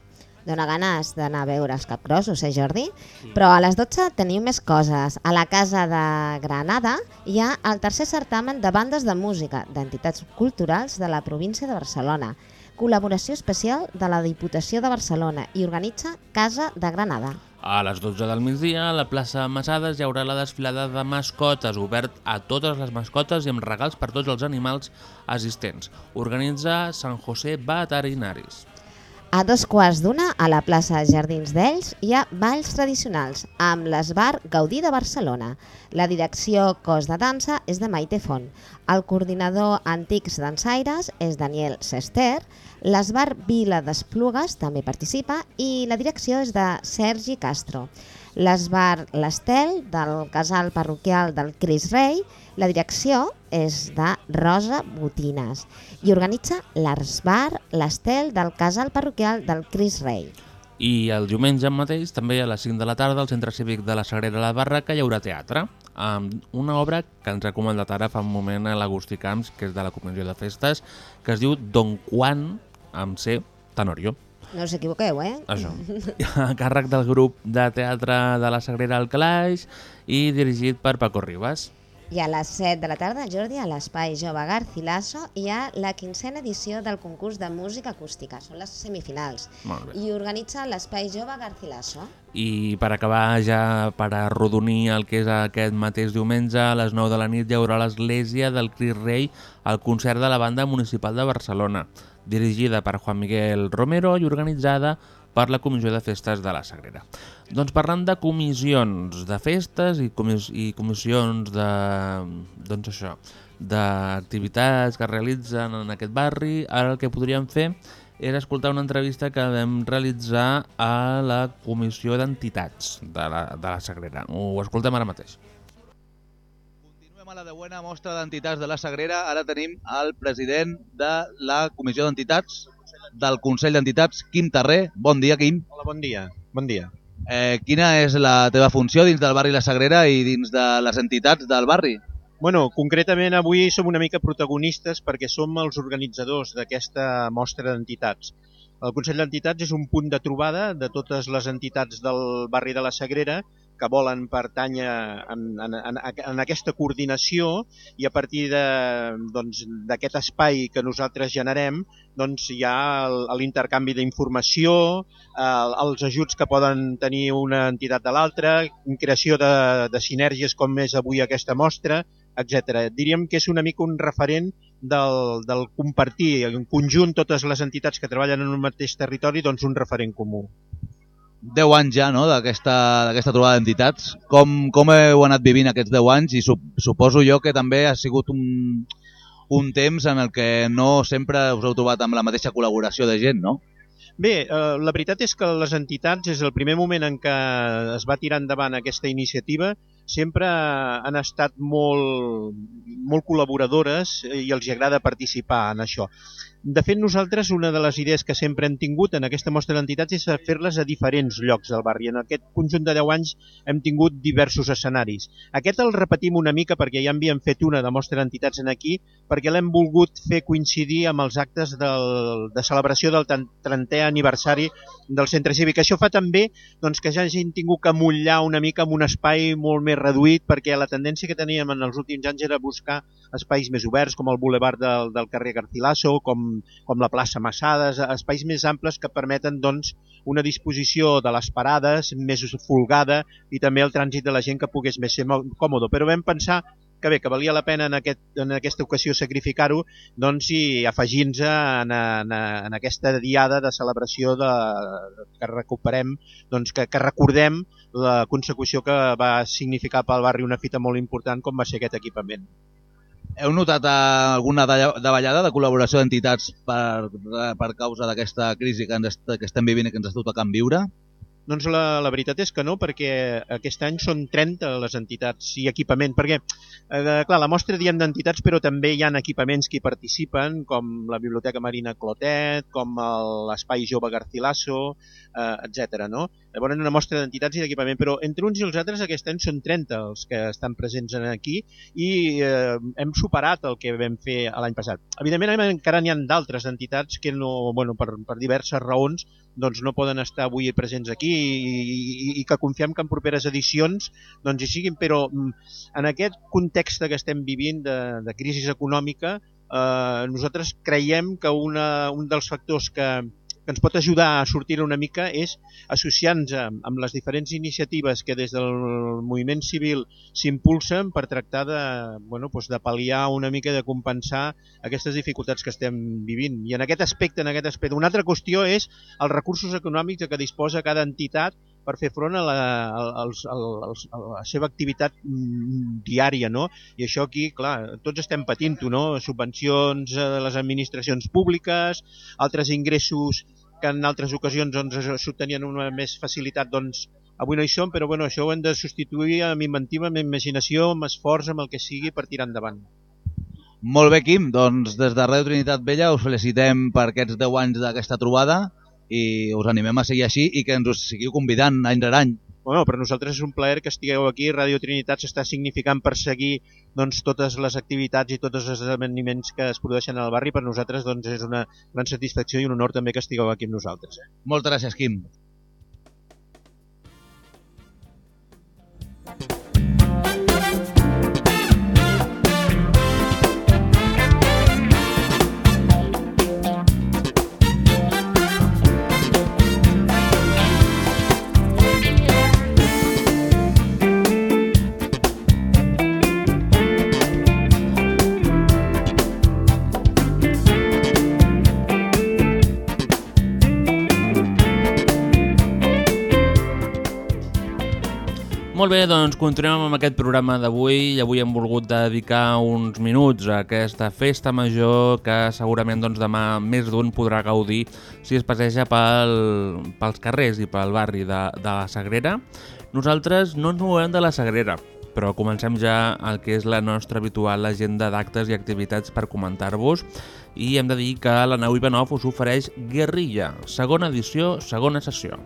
Dóna ganes d'anar a veure els capgrossos, eh, Jordi? Però a les 12 tenim més coses. A la Casa de Granada hi ha el tercer certamen de bandes de música d'entitats culturals de la província de Barcelona. Col·laboració especial de la Diputació de Barcelona i organitza Casa de Granada.
A les 12 del migdia, a la plaça Massades hi haurà la desfilada de mascotes, obert a totes les mascotes i amb regals per tots els animals assistents. Organitza San José Veterinaris.
A dos quarts d'una, a la plaça Jardins d'Ells, hi ha balls tradicionals amb l'Esbar Gaudí de Barcelona. La direcció cos de dansa és de Maite Font. El coordinador Antics Dansaires és Daniel Sester. L'Esbar Vila d'Esplugues també participa i la direcció és de Sergi Castro. L'Esbar L'Estel del casal parroquial del Cris Rei. La direcció és de Rosa Botines i organitza l'Esbar L'Estel del casal parroquial del Cris Rei.
I el diumenge mateix, també a les 5 de la tarda, al Centre Cívic de la Sagrera la Barraca hi haurà teatre, amb una obra que ens ha comentat ara fa un moment l'Agustí Camps, que és de la Comissió de Festes, que es diu Don Juan, amb C, Tenorio.
No us equivoqueu, eh?
Això. A càrrec del grup de teatre de la Sagrera al Calaix i dirigit per Paco Ribas.
I a les 7 de la tarda, Jordi, a l'Espai Jove Garcilaso, hi ha la quinzena edició del concurs de música acústica. Són les semifinals. I organitza l'Espai Jove Garcilaso.
I per acabar ja, per arrodonir el que és aquest mateix diumenge, a les 9 de la nit hi haurà l'Església del Cris Rei el concert de la Banda Municipal de Barcelona, dirigida per Juan Miguel Romero i organitzada per la Comissió de Festes de la Sagrera. Doncs parlant de comissions de festes i, comis i comissions de... doncs això, d'activitats que es realitzen en aquest barri, ara el que podríem fer és escoltar una entrevista que vam realitzar a la Comissió d'Entitats de, la, de la Sagrera. Ho escoltem ara mateix.
Continuem a la de buena mostra d'entitats de la Sagrera. Ara tenim el president de la Comissió d'Entitats del Consell d'Entitats, Quim Tarré. Bon dia, Quim.
Hola, bon dia. Bon dia.
Eh, quina és la teva funció dins del barri La Sagrera i dins de les entitats del barri?
Bueno, concretament avui som una mica protagonistes perquè som els organitzadors d'aquesta mostra d'entitats. El Consell d'Entitats és un punt de trobada de totes les entitats del barri de la Sagrera que volen pertànyer en, en, en, en aquesta coordinació i a partir doncs, d'aquest doncs, espai que nosaltres generem doncs, hi ha l'intercanvi d'informació, eh, els ajuts que poden tenir una entitat de l'altra, creació de, de sinergies com és avui aquesta mostra, etc. Diríem que és una mica un referent del, del compartir en conjunt totes les entitats que treballen en un mateix territori doncs un referent comú.
10 anys ja no, d'aquesta trobada d'entitats. Com, com heu anat vivint aquests 10 anys i sup, suposo jo que també ha sigut un, un temps en el que no sempre us heu trobat amb la mateixa col·laboració de gent, no?
Bé, eh, la veritat és que les entitats, des del primer moment en què es va tirar endavant aquesta iniciativa, sempre han estat molt, molt col·laboradores i els agrada participar en això. De fet, nosaltres una de les idees que sempre hem tingut en aquesta mostra d'entitats és fer-les a diferents llocs del barri. En aquest conjunt de 10 anys hem tingut diversos escenaris. Aquest el repetim una mica perquè ja havíem fet una de mostra d'entitats en aquí, perquè l'hem volgut fer coincidir amb els actes del, de celebració del 30è aniversari del centre cívic. Això fa també doncs, que ja hagin tingut que mullar una mica amb un espai molt més reduït, perquè la tendència que teníem en els últims anys era buscar espais més oberts, com el boulevard del, del carrer Garcilaso, com, com la plaça Massades, espais més amples que permeten doncs, una disposició de les parades més folgada i també el trànsit de la gent que pogués més ser còmode. Però vam pensar que bé, que valia la pena en, aquest, en aquesta ocasió sacrificar-ho doncs, i afegir-nos en, en, en aquesta diada de celebració de, que recuperem, doncs, que, que recordem la consecució que va significar pel barri una fita molt important com va ser aquest equipament.
Heu notat alguna davallada de col·laboració d'entitats per, per causa d'aquesta crisi que, est- que estem vivint i que ens està tocant viure?
Doncs la, la veritat és que no, perquè aquest any són 30 les entitats i equipament, perquè, eh, clar, la mostra diem d'entitats, però també hi ha equipaments que hi participen, com la Biblioteca Marina Clotet, com l'Espai Jove Garcilaso, eh, etc. no? Llavors, una mostra d'entitats i d'equipament, però entre uns i els altres aquest any són 30 els que estan presents en aquí i eh, hem superat el que vam fer l'any passat. Evidentment, encara n'hi ha d'altres entitats que no, bueno, per, per diverses raons doncs no poden estar avui presents aquí i, i, i que confiem que en properes edicions doncs hi siguin, però mm, en aquest context que estem vivint de, de crisi econòmica eh, nosaltres creiem que una, un dels factors que, que ens pot ajudar a sortir una mica és associar-nos amb, amb les diferents iniciatives que des del moviment civil s'impulsen per tractar de, bueno, doncs de pal·liar una mica de compensar aquestes dificultats que estem vivint. I en aquest aspecte, en aquest aspecte, una altra qüestió és els recursos econòmics què disposa cada entitat per fer front a la, als, als, a la seva activitat mm, diària, no? I això aquí, clar, tots estem patint-ho, no? Subvencions eh, de les administracions públiques, altres ingressos que en altres ocasions doncs, s'obtenien una més facilitat, doncs avui no hi som, però bueno, això ho hem de substituir amb inventiva, amb imaginació, amb esforç, amb el que sigui per tirar endavant.
Molt bé, Quim, doncs des de Ràdio Trinitat Vella us felicitem per aquests 10 anys d'aquesta trobada i us animem a seguir així i que ens us seguiu convidant any rere any.
Bueno, per nosaltres és un plaer que estigueu aquí. Ràdio Trinitat s'està significant per seguir doncs, totes les activitats i tots els esdeveniments que es produeixen al barri. Per nosaltres doncs, és una gran satisfacció i un honor també que estigueu aquí amb nosaltres. Eh?
Moltes gràcies, Quim.
Molt bé, doncs continuem amb aquest programa d'avui i avui hem volgut dedicar uns minuts a aquesta festa major que segurament doncs, demà més d'un podrà gaudir si es passeja pel, pels carrers i pel barri de, de la Sagrera. Nosaltres no ens movem de la Sagrera, però comencem ja el que és la nostra habitual agenda d'actes i activitats per comentar-vos i hem de dir que la Nau Ivanov us ofereix Guerrilla, segona edició, segona sessió.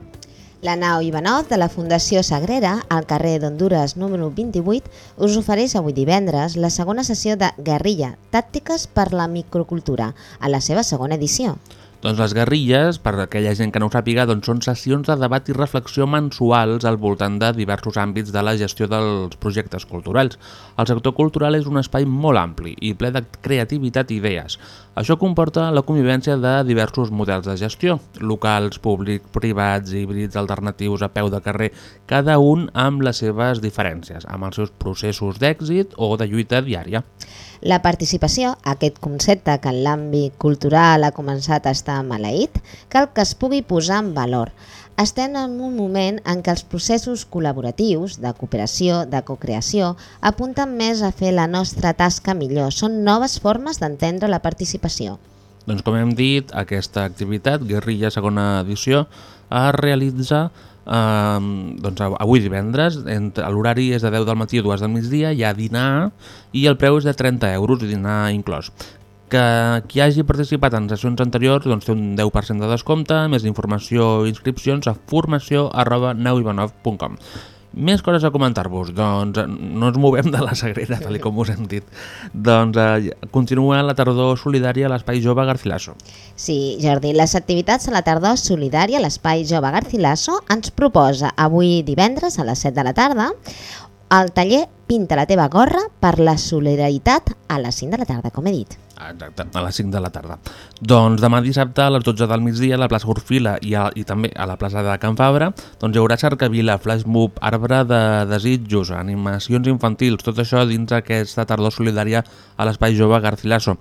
La nau Ivanov de la Fundació Sagrera, al carrer d'Honduras número 28, us ofereix avui divendres la segona sessió de Guerrilla, tàctiques per la microcultura, a la seva segona edició.
Doncs les guerrilles, per aquella gent que no ho sàpiga, doncs són sessions de debat i reflexió mensuals al voltant de diversos àmbits de la gestió dels projectes culturals. El sector cultural és un espai molt ampli i ple de creativitat i idees. Això comporta la convivència de diversos models de gestió, locals, públics, privats, híbrids, alternatius, a peu de carrer, cada un amb les seves diferències, amb els seus processos d'èxit o de lluita diària.
La participació, aquest concepte que en l'àmbit cultural ha començat a estar maleït, cal que es pugui posar en valor. Estem en un moment en què els processos col·laboratius, de cooperació, de cocreació, apunten més a fer la nostra tasca millor. Són noves formes d'entendre la participació.
Doncs com hem dit, aquesta activitat, Guerrilla segona edició, es realitza doncs avui divendres, l'horari és de 10 del matí a 2 del migdia, hi ha dinar i el preu és de 30 euros, dinar inclòs. Que qui hagi participat en sessions anteriors doncs, té un 10% de descompte, més informació i inscripcions a formació arroba neuivanov.com. Més coses a comentar-vos, doncs eh, no ens movem de la Sagrera, tal com us hem dit. Doncs eh, continua la tardor solidària a l'Espai Jove Garcilaso.
Sí, Jordi, les activitats a la tardor solidària a l'Espai Jove Garcilaso ens proposa avui divendres a les 7 de la tarda el taller Pinta la teva gorra per la solidaritat a les 5 de la tarda, com he dit.
Exacte, a les 5 de la tarda. Doncs demà dissabte a les 12 del migdia a la plaça Orfila i, a, i també a la plaça de Can Fabra doncs hi haurà cercavila, flash mob, arbre de desitjos, animacions infantils, tot això dins aquesta tardor solidària a l'Espai Jove Garcilaso.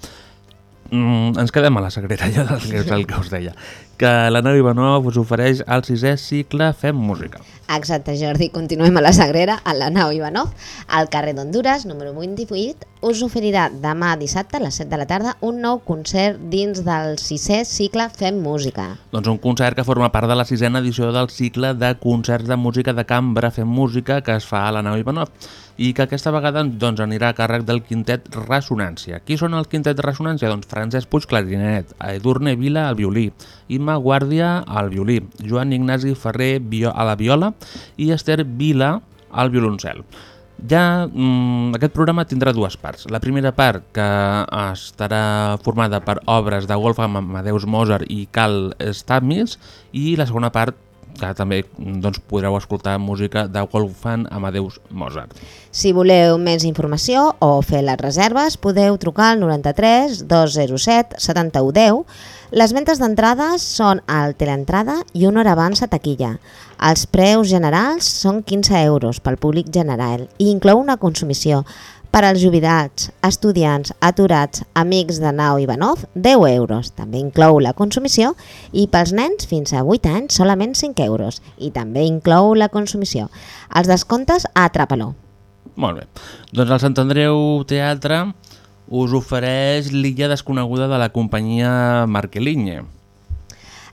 Mm, ens quedem a la Sagrera, ja del que és el que us deia. Que la Nau Ivanov us ofereix el sisè cicle Fem Música.
Exacte, Jordi, continuem a la Sagrera, a la nau Ivanov, al carrer d'Honduras, número 28, us oferirà demà dissabte a les 7 de la tarda un nou concert dins del sisè cicle Fem Música.
Doncs un concert que forma part de la sisena edició del cicle de concerts de música de cambra fent música que es fa a la nau Ivanov i que aquesta vegada doncs, anirà a càrrec del quintet Ressonància. Qui són el quintet Ressonància? Doncs Francesc Puig Clarinet, Edurne Vila al violí, Imma Guàrdia al violí, Joan Ignasi Ferrer a la viola i Esther Vila al violoncel. Ja mm, aquest programa tindrà dues parts. La primera part que estarà formada per obres de Wolfgang Amadeus Mozart i Carl Stamis i la segona part que també doncs, podreu escoltar música de Wolfgang Amadeus Mozart.
Si voleu més informació o fer les reserves, podeu trucar al 93 207 7110. Les ventes d'entrades són al teleentrada i una hora abans a taquilla. Els preus generals són 15 euros pel públic general i inclou una consumició. Per als jubilats, estudiants, aturats, amics de Nau Ivanov, 10 euros. També inclou la consumició i pels nens fins a 8 anys solament 5 euros. I també inclou la consumició. Els descomptes a Atrapaló.
Molt bé. Doncs el Sant Andreu Teatre us ofereix l'illa desconeguda de la companyia Marquelinhe.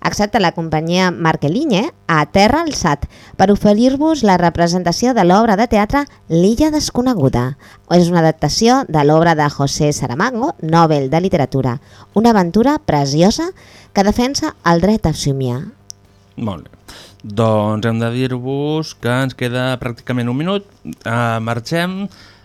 Exacte, la companyia Marquelinhe a Terra Alçat per oferir-vos la representació de l'obra de teatre L'illa desconeguda. És una adaptació de l'obra de José Saramago, Nobel de Literatura. Una aventura preciosa que defensa el dret a somiar.
Molt bé. Doncs hem de dir-vos que ens queda pràcticament un minut. Uh, marxem.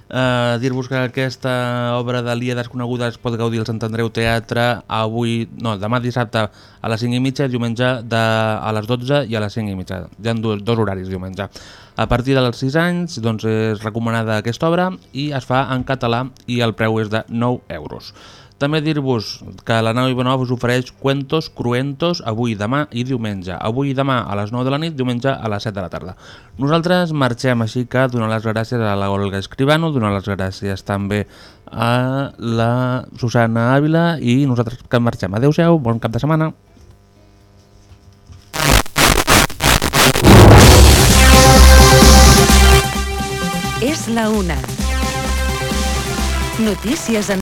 Uh, dir-vos que aquesta obra de l'Ia Desconeguda es pot gaudir al Sant Andreu Teatre avui, no, demà dissabte a les 5 i mitja, diumenge de, a les 12 i a les 5 i mitja. Hi ha dos, dos horaris diumenge. A partir dels 6 anys doncs, és recomanada aquesta obra i es fa en català i el preu és de 9 euros. També dir-vos que la nau Ivanov us ofereix cuentos cruentos avui, demà i diumenge. Avui i demà a les 9 de la nit, diumenge a les 7 de la tarda. Nosaltres marxem així que donar les gràcies a la Olga Escribano, donar les gràcies també a la Susana Ávila i nosaltres que marxem. Adéu-siau, bon cap de setmana.
És la una. Notícies en